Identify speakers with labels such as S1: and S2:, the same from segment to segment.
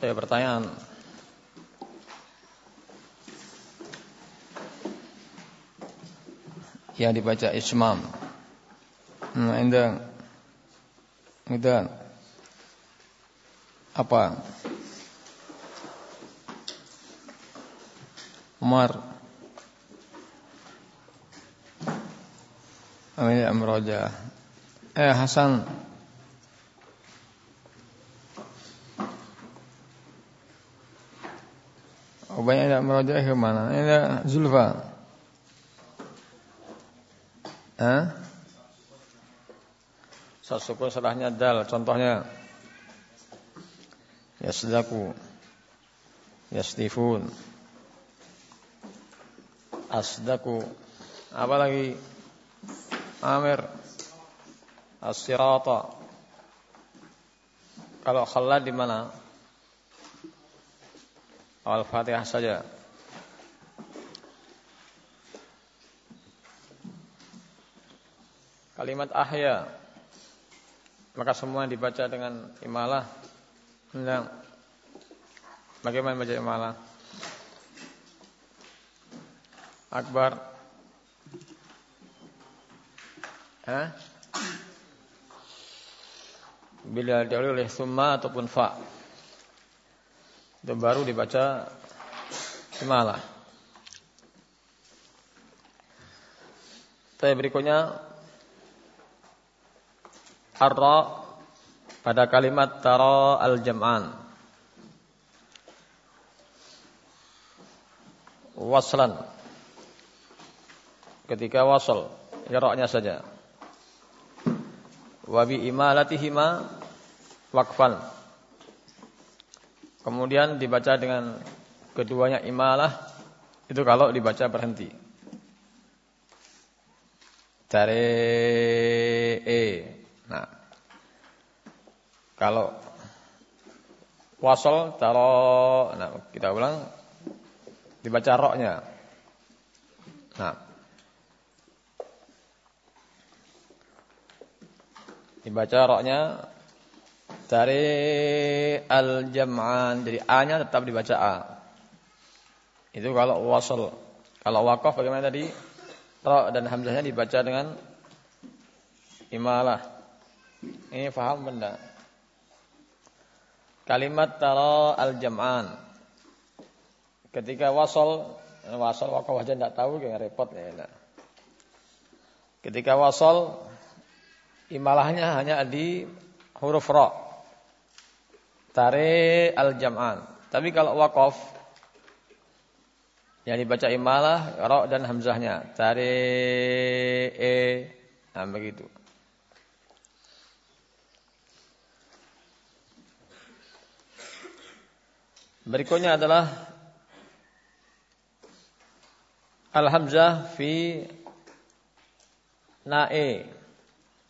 S1: Saya pertanyaan. Yang dibaca ismam. Nah, indah. Indah. Apa? Umar. Amin Amroja. Eh Hasan. Banyak yang merojak ke mana? Ini Zulfa. Hah? Sasukun salahnya dal. Contohnya. Yasdaku. Yastifun. Asdaku. Apa lagi? Amir. As-sirata. Kalau khalad di mana? Al-Fatihah saja. Kalimat ahya maka semua dibaca dengan imalah. Nah, bagaimana baca imalah? Akbar. Hah? Bila dihulu oleh summa ataupun fa' itu baru dibaca imalah. Tapi berikutnya arra pada kalimat tara al-jam'an. Waslan. Ketika wasal, ya saja. Wa bi imalatihima waqfan Kemudian dibaca dengan keduanya imalah itu kalau dibaca berhenti. Dari e. Nah. Kalau wasol taro nah kita ulang dibaca roknya. Nah. Dibaca roknya dari al-jam'an. Jadi A-nya tetap dibaca A. Itu kalau wasal. Kalau wakaf bagaimana tadi? Ra dan hamzahnya dibaca dengan imalah. Ini faham benda. Kalimat tara al-jam'an. Ketika wasal, wasal wakaf aja tidak tahu kayak repot ya. Ketika wasal imalahnya hanya di huruf ra. Tare al-jam'an. Tapi kalau wakaf yang dibaca imalah ra dan hamzahnya. Tare e nah begitu. Berikutnya adalah al-hamzah fi na'e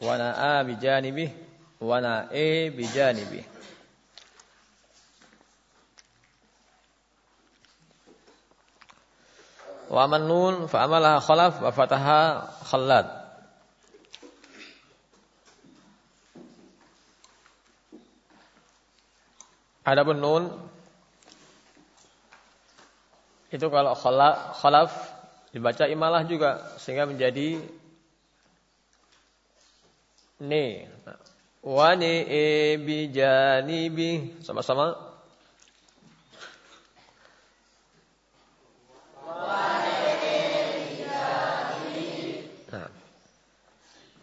S1: wa na'a bijanibih wa na'e bijanibih. Wa man nun fa amalaha khalaf wa fataha khallad. Adapun nun itu kalau khalaf, khalaf dibaca imalah juga sehingga menjadi ne. Wa ni e bi janibi sama-sama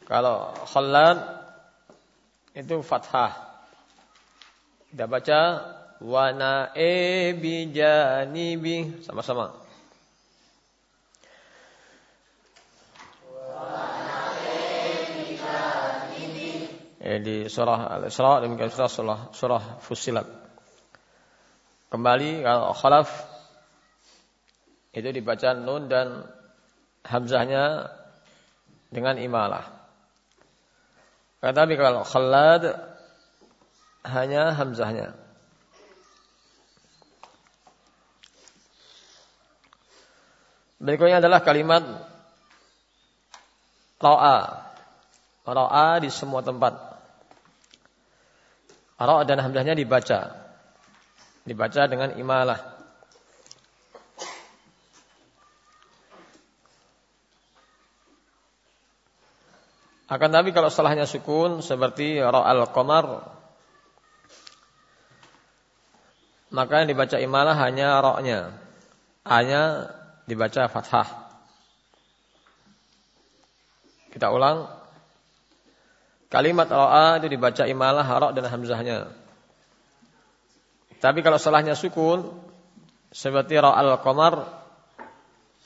S1: Kalau khallad itu fathah. Kita baca wa nae bi janibi sama-sama. Eh, di surah Al-Isra demikian surah surah, surah Fussilat. Kembali kalau khalaf itu dibaca nun dan hamzahnya dengan imalah. Tetapi kalau khalad hanya hamzahnya. Berikutnya adalah kalimat ra'a. Ra'a di semua tempat. Ra' dan hamzahnya dibaca. dibaca dengan imalah. Akan tapi kalau salahnya sukun seperti ra'al qamar maka yang dibaca imalah hanya roknya, hanya dibaca fathah. Kita ulang. Kalimat ro'a itu dibaca imalah, rok dan hamzahnya. Tapi kalau salahnya sukun, seperti ro'al komar,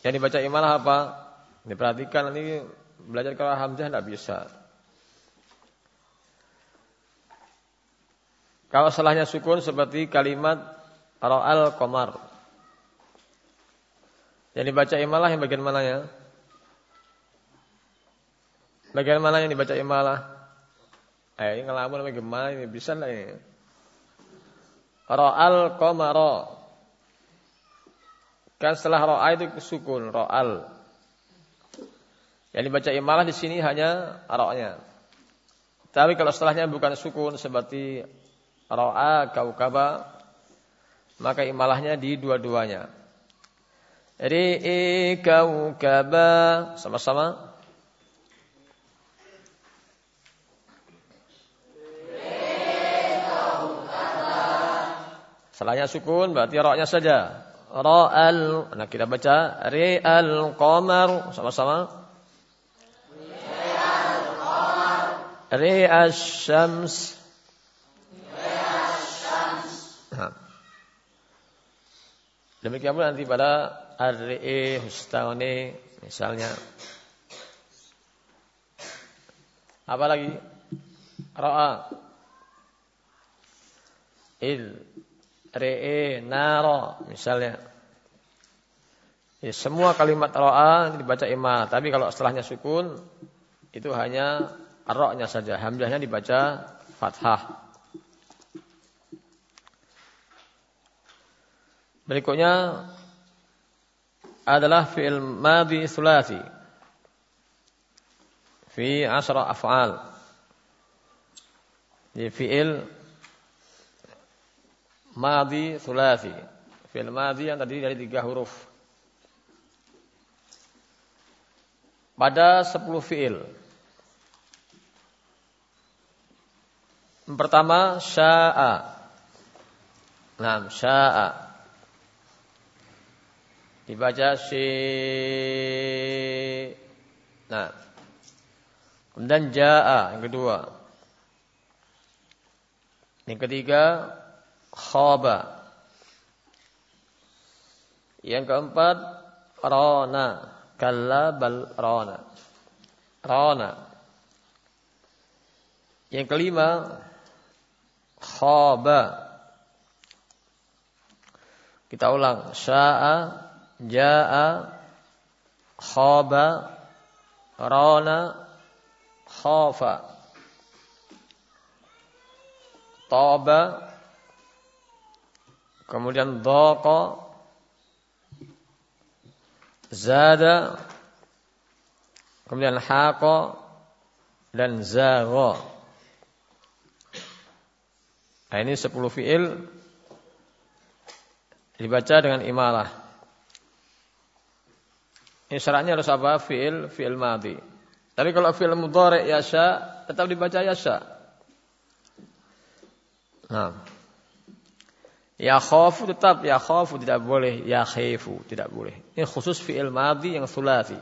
S1: yang dibaca imalah apa? Diperhatikan nanti belajar kalau hamzah tidak bisa. Kalau salahnya sukun seperti kalimat ra'al komar. Yang dibaca imalah yang bagian mananya? Bagian mana yang dibaca imalah? Eh, ini ngelamun bagaimana ini bisa lah ini. Ra'al komaro. Kan setelah ro'a itu sukun, ra'al. Yang dibaca imalah di sini hanya ra'nya. Tapi kalau setelahnya bukan sukun seperti ro'a kaukaba maka imalahnya di dua-duanya. Ri'i kaukaba sama-sama. Salahnya sukun berarti roknya saja. Ra'al. Nah kita baca ri'al qamar sama-sama. Ri'al qamar. Ri'al syams. Demikian pula nanti pada Ar-Ri'i, Hustawani, misalnya. Apa lagi? Ra'a. Il. Ri'i, Nara, misalnya. Ya, semua kalimat ra'a dibaca imam. Tapi kalau setelahnya sukun, itu hanya roknya saja. Hamzahnya dibaca fathah. Berikutnya adalah fi'il madhi sulasi. Fi asra af'al. Di fi'il madhi sulasi. Fi'il madhi yang tadi dari tiga huruf. Pada sepuluh fi'il. Pertama sya'a. Nah, sya'a. Dibaca si Nah. Kemudian jaa yang kedua. Yang ketiga khaba. Yang keempat rona. Kalla bal rona. Rona. Yang kelima khaba. Kita ulang. Sya'a jaa khaba rana khafa taba kemudian dhaqa zada kemudian haqa dan zagha nah, ini 10 fiil dibaca dengan imalah ini syaratnya harus apa? Fi'il, fi'il madhi. Tapi kalau fi'il mudhari yasha, tetap dibaca yasha. Nah. Ya khafu tetap ya khafu tidak boleh, ya khifu tidak boleh. Ini khusus fi'il madhi yang sulati.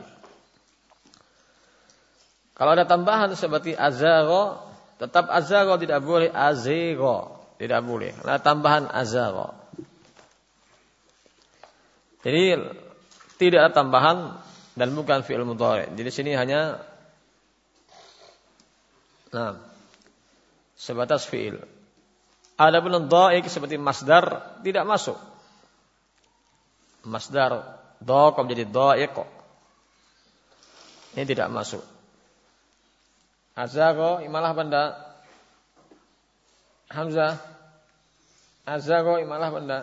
S1: Kalau ada tambahan seperti azagha, tetap azagha tidak boleh, azigha tidak boleh. Ada tambahan azagha. Jadi tidak ada tambahan dan bukan fi'il mudhari. Jadi sini hanya nah sebatas fi'il. Ada pun dhaik seperti masdar tidak masuk. Masdar dhaqa menjadi dhaik. Ini tidak masuk. Azago imalah benda. Hamzah. Azago imalah benda.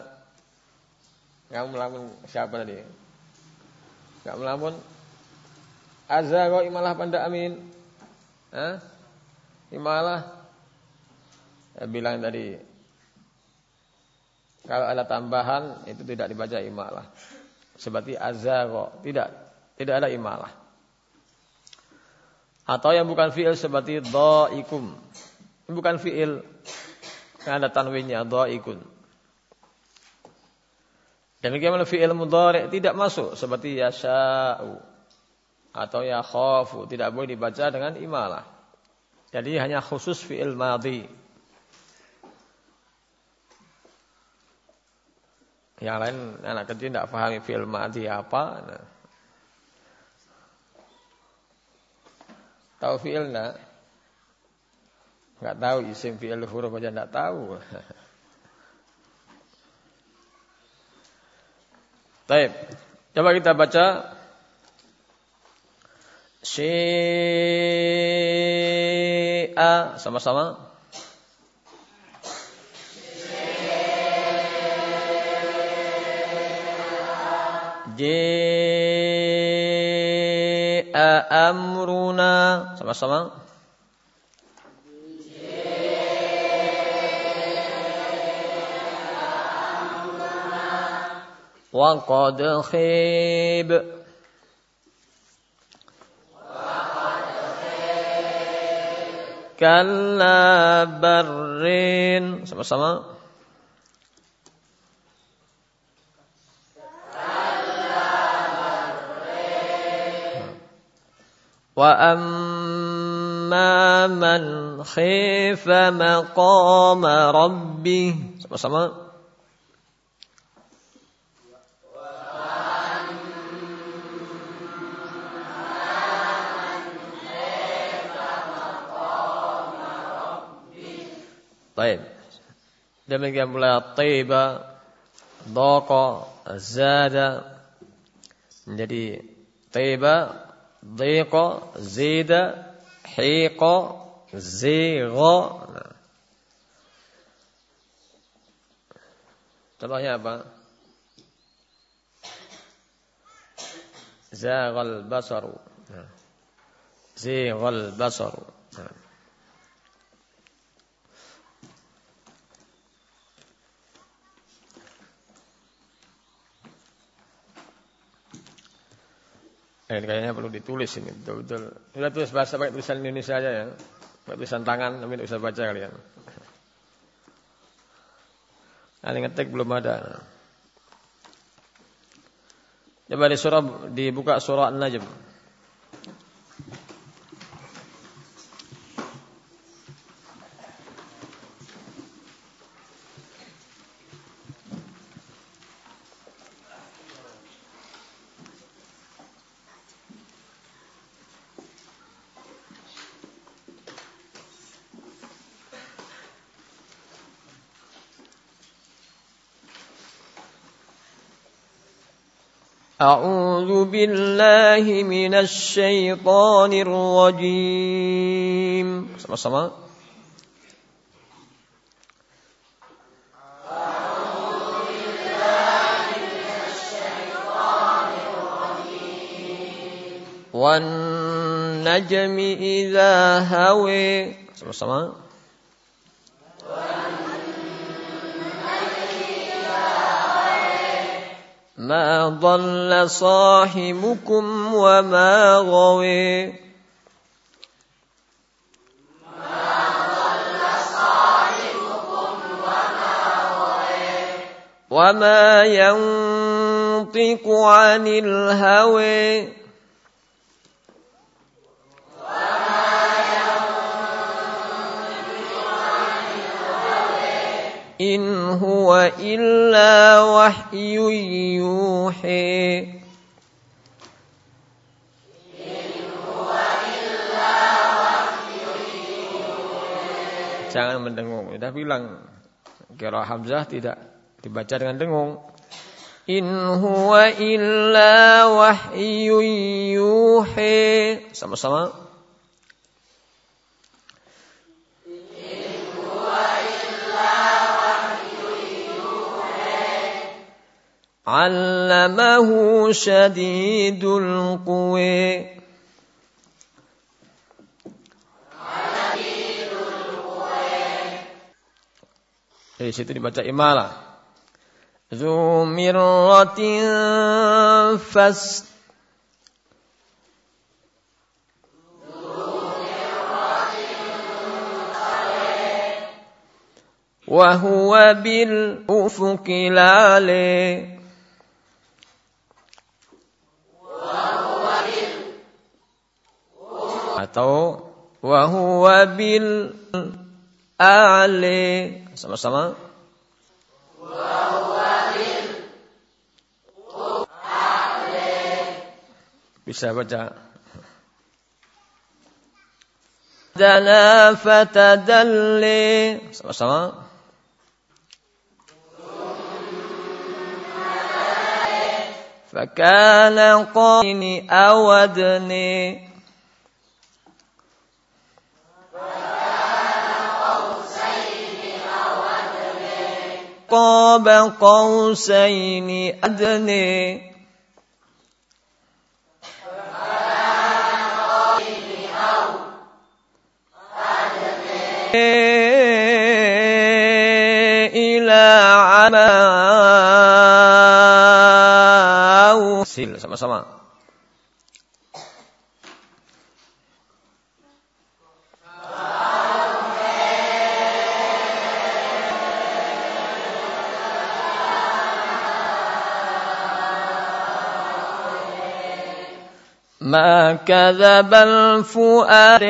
S1: Kamu melamun siapa tadi? Gak melamun. Azza imalah panda amin. Hah? Imalah. Ya, bilang tadi. Kalau ada tambahan itu tidak dibaca imalah. Seperti azagha, tidak tidak ada imalah. Atau yang bukan fi'il seperti dha'ikum. Bukan fi'il. Karena ada tanwinnya dhaikun. Demikian fi'il mudhari' tidak masuk seperti yasha'u atau ya khafu tidak boleh dibaca dengan imalah. Jadi hanya khusus fi'il madhi. Yang lain anak kecil tidak pahami fi'il madhi apa. Nah. Tahu fi'il enggak? Enggak tahu isim fi'il huruf aja enggak tahu. Baik. Coba kita baca Syi'a sama-sama. Ji'a amruna sama-sama. وقد خيب Kalla barrin sama-sama Wa amma man khifa maqama rabbih sama-sama Baik. Demikian pula tiba, doko, zada. Menjadi tiba, ضيق زيد حيق زيغ. تلاقيها با. زاغ البصر. زيغ البصر. Eh, kayaknya perlu ditulis ini betul-betul. Sudah tulis bahasa pakai tulisan Indonesia aja ya. Pakai tulisan tangan, tapi tidak bisa baca kalian. Ini ngetik belum ada. Coba di surah dibuka surah An-Najm. أعوذ بالله من الشيطان الرجيم. Sama-sama. والنجم إذا هوي. Sama-sama. ما ضل صاحبكم وما غوي. وما ينطق عن الهوى. إن هو إلا وحي يوحي Jangan mendengung. Sudah bilang kira Hamzah tidak dibaca dengan dengung. In huwa illa wahyu yuhi. Sama-sama. علمه شديد القوى Dari situ dibaca imalah. ذو مرة فاست وهو بالأفق العلي atau wahwa bil a'li sama-sama bisa baca dana fatadalli sama-sama فكان قائن أودني قاب قوسين أدني إلى عماو sama-sama ما كذب الفؤاد.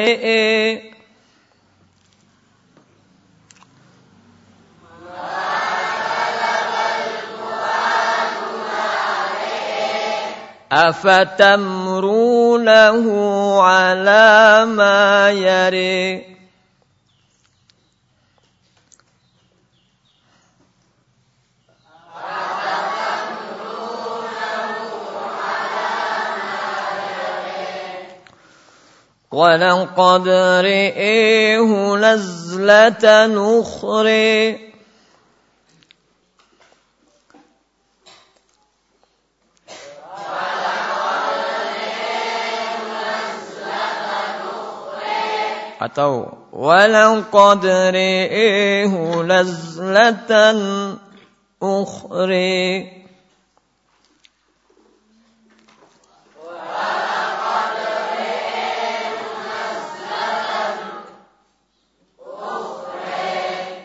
S1: أفتمرونه على ما يري؟ ولقد رئيه نزلة أخرى أتوا ولقد رئيه نزلة أخرى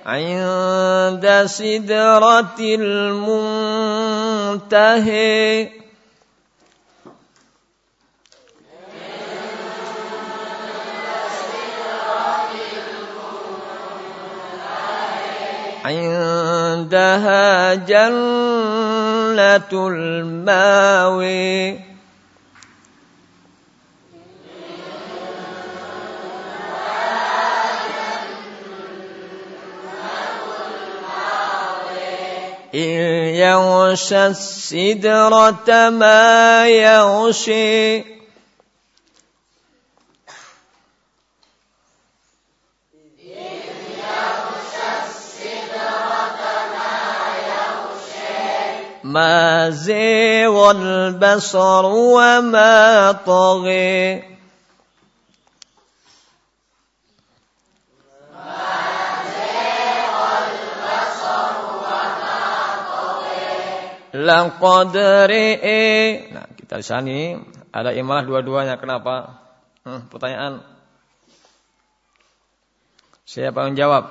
S1: عند سدرة المنتهي. عندها جنة الماوي. يغشى السدرة ما يغشي. ما زيغ البصر وما طغي. Laqad ri'i. Nah, kita di sini ada imalah dua-duanya. Kenapa? Hmm, pertanyaan. Siapa yang jawab?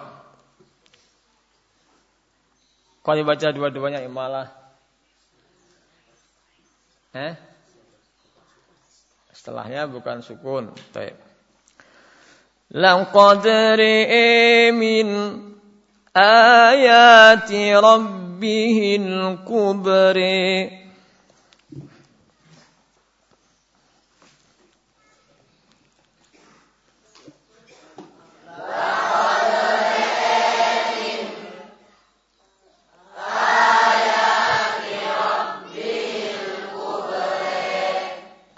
S1: Kau dibaca dua-duanya imalah. Eh? Setelahnya bukan sukun. Baik. Laqad ri'i min ayati rabbihil kubri.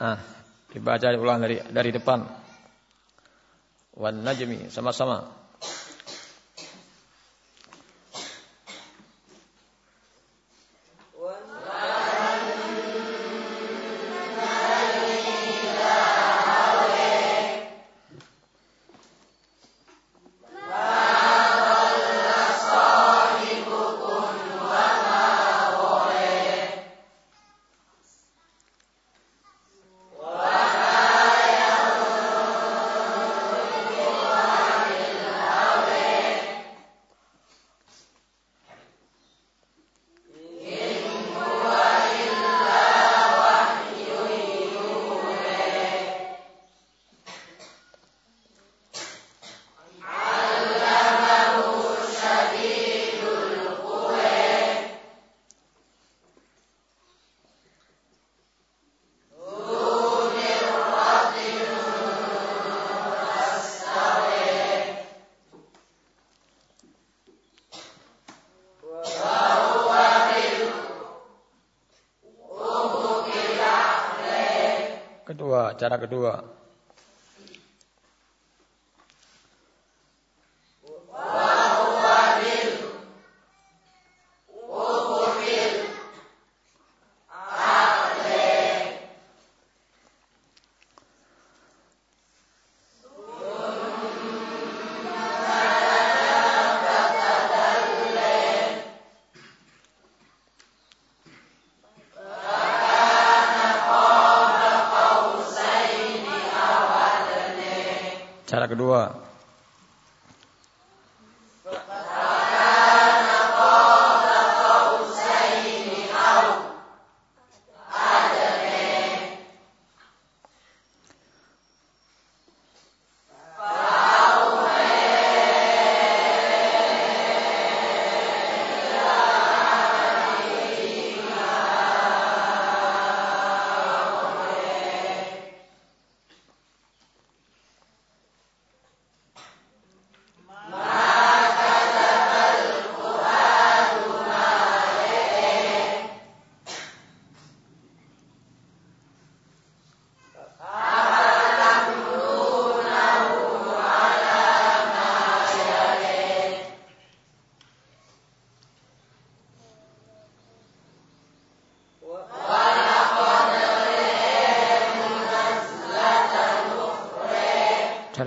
S1: Ah, dibaca ulang dari dari depan. Wan najmi sama-sama. Cara kedua. Cara kedua.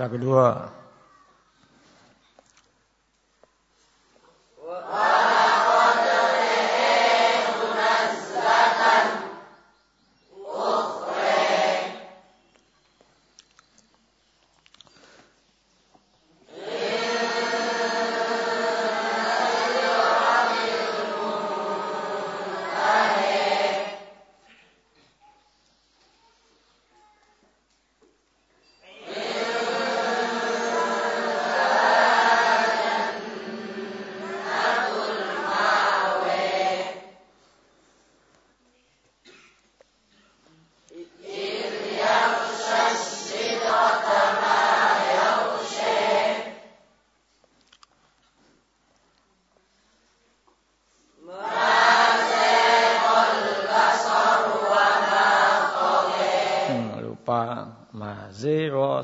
S1: Cara kedua.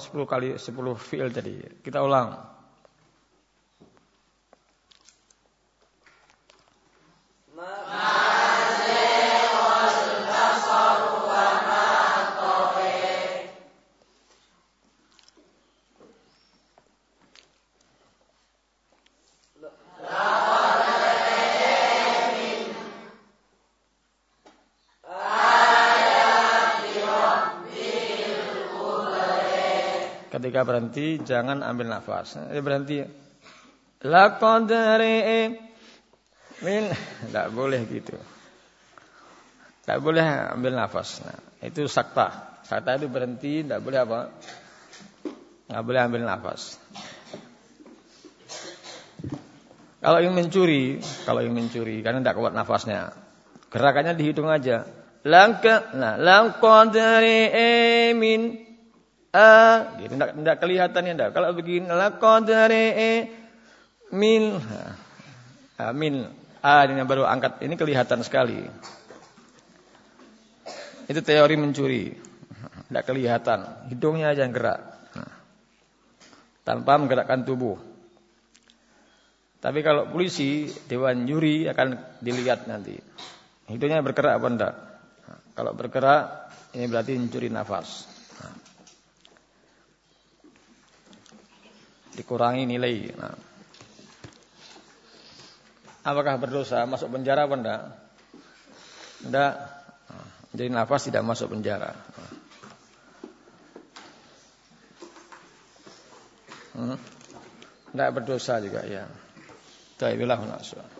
S1: 10 kali 10 fi'il tadi. Kita ulang. Ketika berhenti jangan ambil nafas. Ini berhenti. Laqadri min tidak boleh gitu. Tidak boleh ambil nafas. Nah, itu sakta. Sakta itu berhenti, tidak boleh apa? Tidak boleh ambil nafas. Kalau ingin mencuri, kalau ingin mencuri karena tidak kuat nafasnya, gerakannya dihitung aja. Langka, nah, langkadri min a gitu enggak enggak kelihatan ya Kalau begini laqadri min amin a ini yang baru angkat ini kelihatan sekali. Itu teori mencuri. Enggak kelihatan, hidungnya aja yang gerak. Tanpa menggerakkan tubuh. Tapi kalau polisi, dewan juri akan dilihat nanti. Hidungnya bergerak apa enggak? Kalau bergerak, ini berarti mencuri nafas. Dikurangi nilai. Nah. Apakah berdosa masuk penjara apa enggak? Enggak. Jadi nafas tidak masuk penjara. Hmm? Enggak berdosa juga ya. Taibillah nafsu.